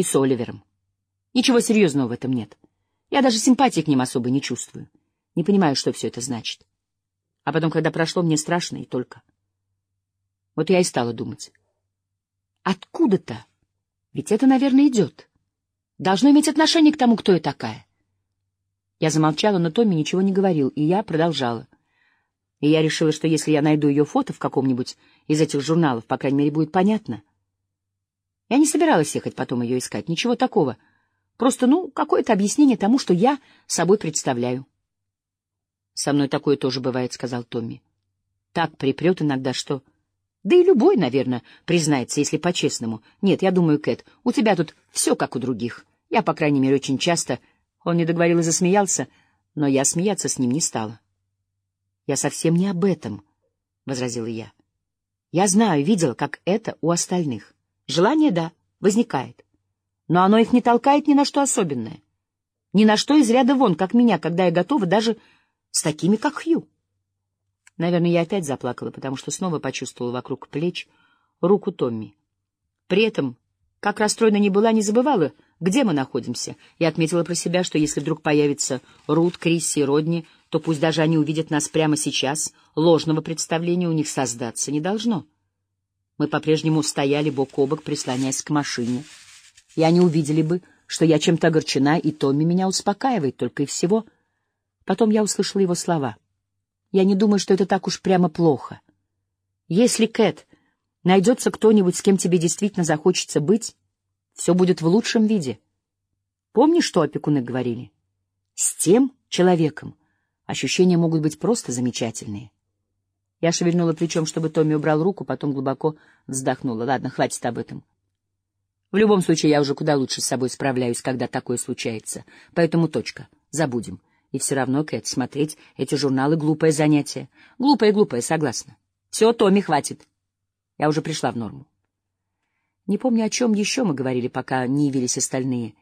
И с Оливером. Ничего серьезного в этом нет. Я даже симпатии к ним особо не чувствую. Не понимаю, что все это значит. А потом, когда прошло, мне страшно и только. Вот я и стала думать. Откуда-то? Ведь это, наверное, идет. Должно иметь отношение к тому, кто я такая. Я замолчала, но Томми ничего не говорил, и я продолжала. И я решила, что если я найду ее фото в каком-нибудь из этих журналов, по крайней мере, будет понятно. Я не собиралась ехать потом ее искать, ничего такого. Просто, ну, какое-то объяснение тому, что я собой представляю. — Со мной такое тоже бывает, — сказал Томми. — Так припрет иногда, что... Да и любой, наверное, признается, если по-честному. Нет, я думаю, Кэт, у тебя тут все как у других. Я, по крайней мере, очень часто... Он не договорил и засмеялся, но я смеяться с ним не стала. — Я совсем не об этом, — возразила я. — Я знаю, видела, как это у остальных. Желание, да, возникает. Но оно их не толкает ни на что особенное. Ни на что из ряда вон, как меня, когда я готова даже с такими, как Хью. Наверное, я опять заплакала, потому что снова почувствовала вокруг плеч руку Томми. При этом, как расстроена не была, не забывала, где мы находимся, и отметила про себя, что если вдруг появится Рут, Крисси и Родни, то пусть даже они увидят нас прямо сейчас, ложного представления у них создаться не должно. Мы по-прежнему стояли бок о бок, прислоняясь к машине, и они увидели бы, что я чем-то огорчена, и Томми меня успокаивает только и всего. Потом я услышала его слова — я не думаю, что это так уж прямо плохо. Если, Кэт, найдется кто-нибудь, с кем тебе действительно захочется быть, все будет в лучшем виде. Помнишь, что опекуны говорили? С тем человеком ощущения могут быть просто замечательные. Я шевельнула плечом, чтобы Томми убрал руку, потом глубоко вздохнула. Ладно, хватит об этом. В любом случае, я уже куда лучше с собой справляюсь, когда такое случается. Поэтому точка. Забудем. И все равно, Кэт, смотреть эти журналы — глупое занятие. Глупое-глупое, согласна. Все, Томми, хватит. Я уже пришла в норму. Не помню, о чем еще мы говорили, пока не явились остальные.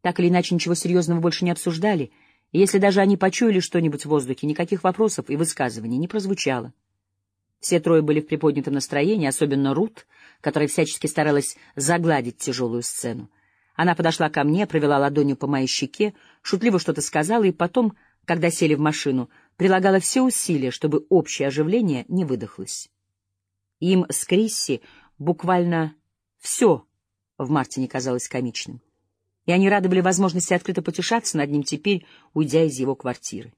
Так или иначе, ничего серьезного больше не обсуждали, и если даже они почуяли что-нибудь в воздухе, никаких вопросов и высказываний не прозвучало. Все трое были в приподнятом настроении, особенно Рут, которая всячески старалась загладить тяжелую сцену. Она подошла ко мне, провела ладонью по моей щеке, шутливо что-то сказала, и потом, когда сели в машину, прилагала все усилия, чтобы общее оживление не выдохлось. Им с Крисси буквально все в Мартине казалось комичным, и они рады были возможности открыто потешаться над ним теперь, уйдя из его квартиры.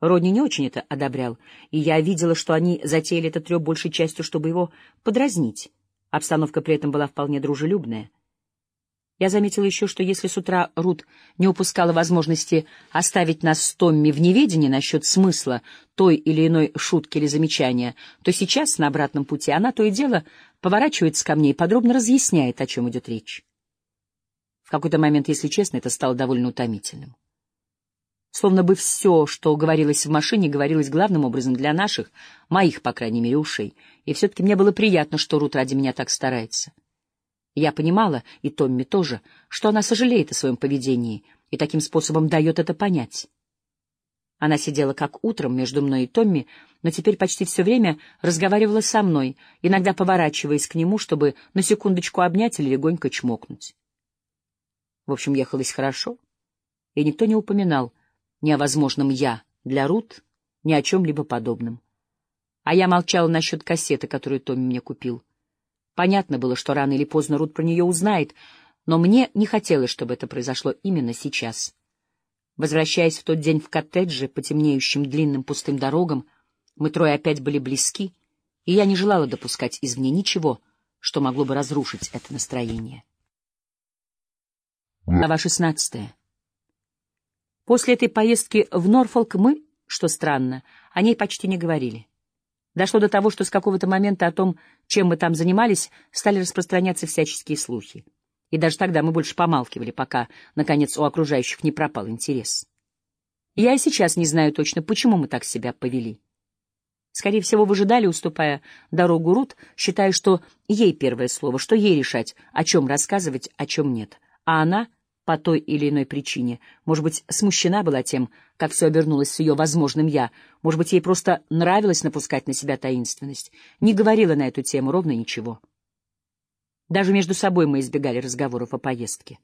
Родни не очень это одобрял, и я видела, что они затеяли этот треп большей частью, чтобы его подразнить. Обстановка при этом была вполне дружелюбная — я заметила еще, что если с утра Рут не упускала возможности оставить нас с Томми в неведении насчет смысла той или иной шутки или замечания, то сейчас, на обратном пути, она то и дело поворачивается ко мне и подробно разъясняет, о чем идет речь. В какой-то момент, если честно, это стало довольно утомительным. Словно бы все, что говорилось в машине, говорилось главным образом для наших, моих, по крайней мере, ушей, и все-таки мне было приятно, что Рут ради меня так старается. Я понимала, и Томми тоже, что она сожалеет о своем поведении и таким способом дает это понять. Она сидела как утром между мной и Томми, но теперь почти все время разговаривала со мной, иногда поворачиваясь к нему, чтобы на секундочку обнять или легонько чмокнуть. В общем, ехалось хорошо, и никто не упоминал ни о возможном «я» для Рут, ни о чем-либо подобном. А я молчала насчет кассеты, которую Томми мне купил. Понятно было, что рано или поздно Рут про нее узнает, но мне не хотелось, чтобы это произошло именно сейчас. Возвращаясь в тот день в коттедже по темнеющим длинным пустым дорогам, мы трое опять были близки, и я не желала допускать извне ничего, что могло бы разрушить это настроение. Глава шестнадцатая. После этой поездки в Норфолк мы, что странно, о ней почти не говорили. Дошло до того, что с какого-то момента о том, чем мы там занимались, стали распространяться всяческие слухи. И даже тогда мы больше помалкивали, пока, наконец, у окружающих не пропал интерес. Я и сейчас не знаю точно, почему мы так себя повели. Скорее всего, выжидали, уступая дорогу Рут, считая, что ей первое слово, что ей решать, о чем рассказывать, о чем нет. А она по той или иной причине. Может быть, смущена была тем, как все обернулось с ее возможным «я». Может быть, ей просто нравилось напускать на себя таинственность. Не говорила на эту тему ровно ничего. Даже между собой мы избегали разговоров о поездке.